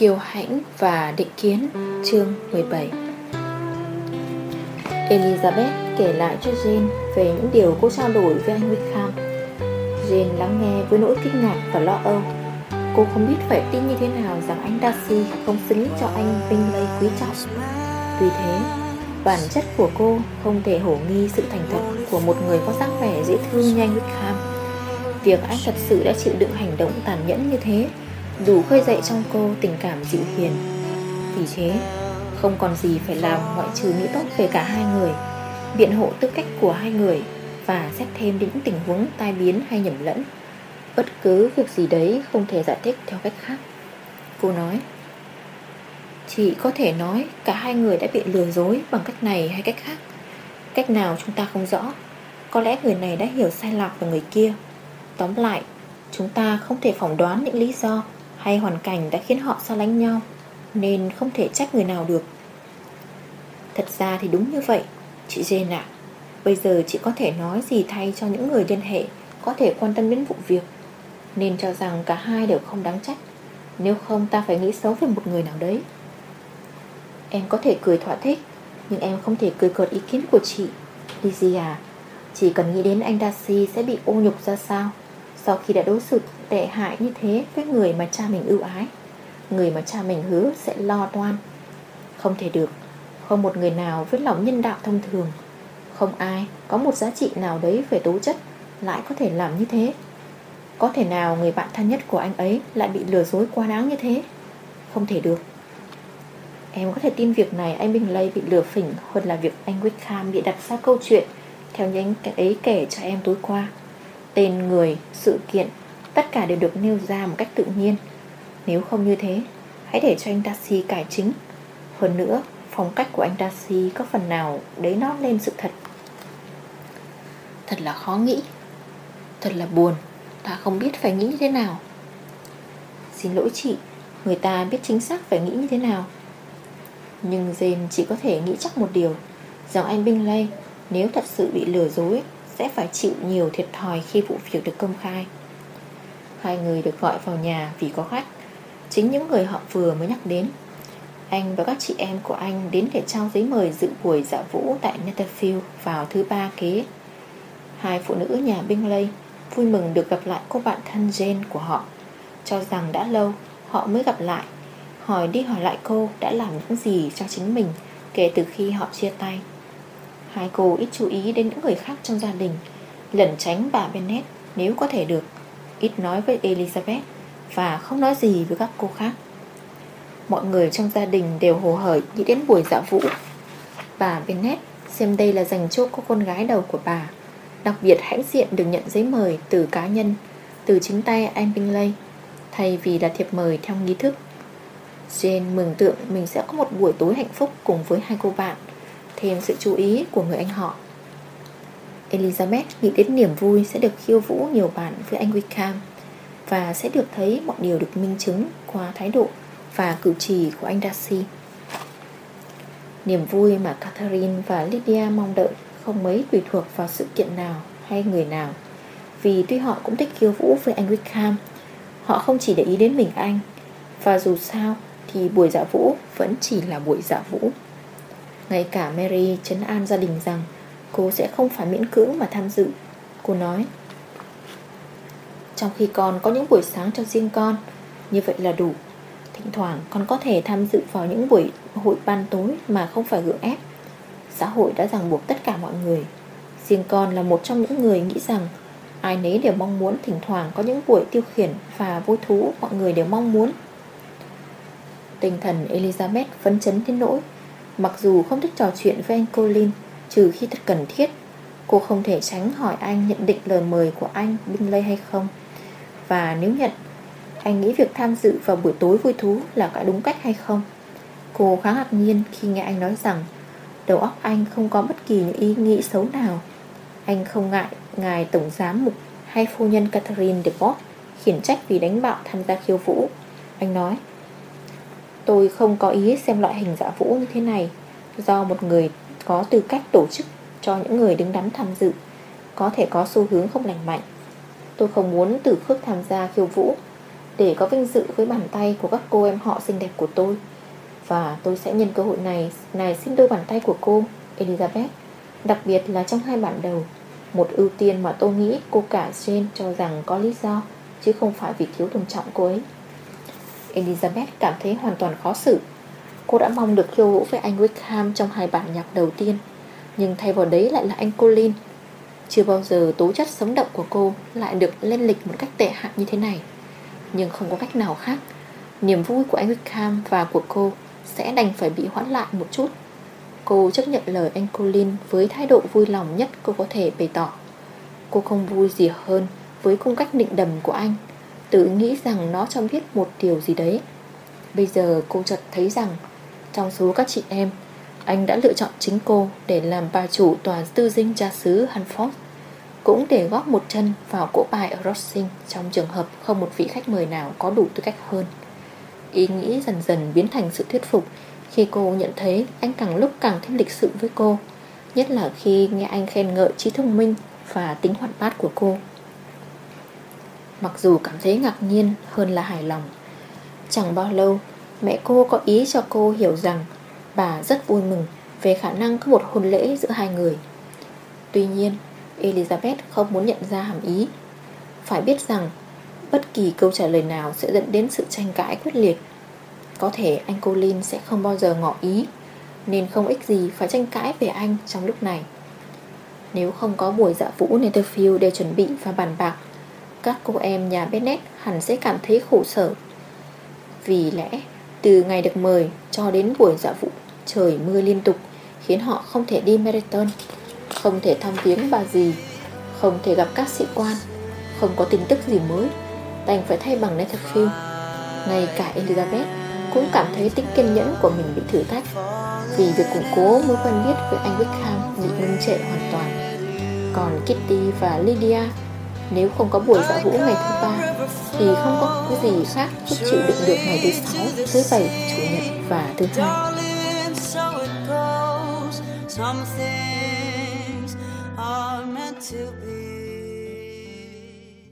Kiều hãnh và định kiến chương 17 Elizabeth kể lại cho Jane về những điều cô trao đổi với anh Wickham Jane lắng nghe với nỗi kinh ngạc và lo âu. Cô không biết phải tin như thế nào rằng anh Darcy không xứng cho anh Bingley quý trọng. Vì thế, bản chất của cô không thể hổ nghi sự thành thật của một người có dáng vẻ dễ thương như anh Wickham Việc anh thật sự đã chịu đựng hành động tàn nhẫn như thế Đủ khơi dậy trong cô tình cảm dịu hiền. Vì thế, Không còn gì phải làm ngoại trừ nghĩ tốt về cả hai người, Biện hộ tư cách của hai người Và xét thêm đến những tình huống tai biến hay nhầm lẫn. Bất cứ việc gì đấy không thể giải thích theo cách khác. Cô nói, Chị có thể nói cả hai người đã bị lừa dối bằng cách này hay cách khác. Cách nào chúng ta không rõ, Có lẽ người này đã hiểu sai lạc về người kia. Tóm lại, Chúng ta không thể phỏng đoán những lý do hay hoàn cảnh đã khiến họ xa lánh nhau, Nên không thể trách người nào được. Thật ra thì đúng như vậy, Chị Jane ạ. Bây giờ chị có thể nói gì thay cho những người liên hệ, Có thể quan tâm đến vụ việc, Nên cho rằng cả hai đều không đáng trách. Nếu không, ta phải nghĩ xấu về một người nào đấy. Em có thể cười thỏa thích, Nhưng em không thể cười cợt ý kiến của chị. Lizzie à Chỉ cần nghĩ đến anh Darcy sẽ bị ô nhục ra sao? Sau khi đã đối xử tệ hại như thế với người mà cha mình ưu ái, Người mà cha mình hứa sẽ lo toan. Không thể được, Không một người nào với lòng nhân đạo thông thường. Không ai có một giá trị nào đấy về tố chất Lại có thể làm như thế. Có thể nào người bạn thân nhất của anh ấy Lại bị lừa dối quá đáng như thế? Không thể được. Em có thể tin việc này, anh bình lây bị lừa phỉnh Hơn là việc anh Wickham bị đặt ra câu chuyện, Theo những cái ấy kể cho em tối qua. Tên người, sự kiện Tất cả đều được nêu ra một cách tự nhiên. Nếu không như thế Hãy để cho anh Darcy cải chính. Hơn nữa Phong cách của anh Darcy có phần nào Đấy nó lên sự thật? Thật là khó nghĩ. Thật là buồn. Ta không biết phải nghĩ như thế nào. Xin lỗi chị Người ta biết chính xác phải nghĩ như thế nào. Nhưng Jane chỉ có thể nghĩ chắc một điều Rằng anh Bingley Nếu thật sự bị lừa dối sẽ phải chịu nhiều thiệt thòi khi vụ việc được công khai. Hai người được gọi vào nhà vì có khách. Chính những người họ vừa mới nhắc đến. Anh và các chị em của anh đến để trao giấy mời dự buổi dạ vũ tại Netherfield vào thứ ba kế Hai phụ nữ nhà Bingley vui mừng được gặp lại cô bạn thân Jane của họ. Cho rằng đã lâu, họ mới gặp lại. Hỏi đi hỏi lại cô đã làm những gì cho chính mình kể từ khi họ chia tay. Hai cô ít chú ý đến những người khác trong gia đình. Lẩn tránh bà Bennet, nếu có thể được. Ít nói với Elizabeth, Và không nói gì với các cô khác. Mọi người trong gia đình đều hồ hởi nghĩ đến buổi dạ vũ. Bà Bennet xem đây là dành cho cô con gái đầu của bà. Đặc biệt hãnh diện được nhận giấy mời từ cá nhân, Từ chính tay anh Bingley, Thay vì là thiệp mời theo nghi thức. Jane mừng tượng mình sẽ có một buổi tối hạnh phúc cùng với hai cô bạn. Thêm sự chú ý của người anh họ. Elizabeth nghĩ đến niềm vui sẽ được khiêu vũ nhiều bạn với anh Wickham Và sẽ được thấy mọi điều được minh chứng qua thái độ và cử chỉ của anh Darcy. Niềm vui mà Catherine và Lydia mong đợi không mấy tùy thuộc vào sự kiện nào hay người nào, Vì tuy họ cũng thích khiêu vũ với anh Wickham, Họ không chỉ để ý đến mình anh, Và dù sao thì buổi dạ vũ vẫn chỉ là buổi dạ vũ. Ngay cả Mary chấn an gia đình rằng Cô sẽ không phải miễn cưỡng mà tham dự. Cô nói, Trong khi con có những buổi sáng cho riêng con, Như vậy là đủ. Thỉnh thoảng con có thể tham dự vào những buổi hội ban tối Mà không phải gượng ép. Xã hội đã ràng buộc tất cả mọi người. Riêng con là một trong những người nghĩ rằng Ai nấy đều mong muốn thỉnh thoảng có những buổi tiêu khiển và vui thú mọi người đều mong muốn. Tinh thần Elizabeth phấn chấn đến nỗi Mặc dù không thích trò chuyện với anh Colin, Trừ khi thật cần thiết, Cô không thể tránh hỏi anh nhận định lời mời của anh, Bingley hay không. Và nếu nhận, Anh nghĩ việc tham dự vào buổi tối vui thú là cả đúng cách hay không? Cô khá ngạc nhiên khi nghe anh nói rằng, Đầu óc anh không có bất kỳ những ý nghĩ xấu nào. Anh không ngại Ngài Tổng Giám Mục hay phu nhân Catherine de Bourgh khiển trách vì đánh bạo tham gia khiêu vũ. Anh nói Tôi không có ý xem loại hình dạ vũ như thế này. Do một người có tư cách tổ chức cho những người đứng đắn tham dự Có thể có xu hướng không lành mạnh. Tôi không muốn tử khước tham gia khiêu vũ để có vinh dự với bàn tay của các cô em họ xinh đẹp của tôi. Và tôi sẽ nhân cơ hội này này xin đôi bàn tay của cô, Elizabeth. Đặc biệt là trong hai bản đầu Một ưu tiên mà tôi nghĩ cô cả Jane cho rằng có lý do Chứ không phải vì thiếu tôn trọng cô ấy. Elizabeth cảm thấy hoàn toàn khó xử. Cô đã mong được khiêu vũ với anh Wickham trong hai bản nhạc đầu tiên, Nhưng thay vào đấy lại là anh Colin. Chưa bao giờ tố chất sống động của cô lại được lên lịch một cách tệ hại như thế này. Nhưng không có cách nào khác, Niềm vui của anh Wickham và của cô sẽ đành phải bị hoãn lại một chút. Cô chấp nhận lời anh Colin với thái độ vui lòng nhất cô có thể bày tỏ. Cô không vui gì hơn với cung cách định đầm của anh. Tự nghĩ rằng nó cho biết một điều gì đấy. Bây giờ cô chợt thấy rằng, Trong số các chị em, Anh đã lựa chọn chính cô Để làm bà chủ tòa tư dinh cha xứ Hanford, Cũng để góp một chân vào cỗ bài ở Rossing Trong trường hợp không một vị khách mời nào có đủ tư cách hơn. Ý nghĩ dần dần biến thành sự thuyết phục Khi cô nhận thấy anh càng lúc càng thêm lịch sự với cô, Nhất là khi nghe anh khen ngợi trí thông minh Và tính hoạt bát của cô. Mặc dù cảm thấy ngạc nhiên hơn là hài lòng. Chẳng bao lâu, Mẹ cô có ý cho cô hiểu rằng Bà rất vui mừng Về khả năng có một hôn lễ giữa hai người. Tuy nhiên, Elizabeth không muốn nhận ra hàm ý. Phải biết rằng, Bất kỳ câu trả lời nào sẽ dẫn đến sự tranh cãi quyết liệt. Có thể anh Colin sẽ không bao giờ ngỏ ý, Nên không ích gì phải tranh cãi về anh trong lúc này. Nếu không có buổi dạ vũ Netherfield để chuẩn bị và bàn bạc các cô em nhà Bennett hẳn sẽ cảm thấy khổ sở. Vì lẽ từ ngày được mời cho đến buổi dạ vụ Trời mưa liên tục Khiến họ không thể đi marathon, Không thể thăm viếng bà gì Không thể gặp các sĩ quan Không có tin tức gì mới. Đành phải thay bằng Netherfield. Ngay cả Elizabeth Cũng cảm thấy tính kiên nhẫn của mình bị thử thách Vì việc củng cố mối quen biết với anh Wickham Bị ngưng trệ hoàn toàn. Còn Kitty và Lydia nếu không có buổi dạ vũ ngày thứ ba Thì không có cái gì khác giúp chịu đựng được ngày thứ sáu, thứ bảy, chủ nhật và thứ hai. Some things are meant to be.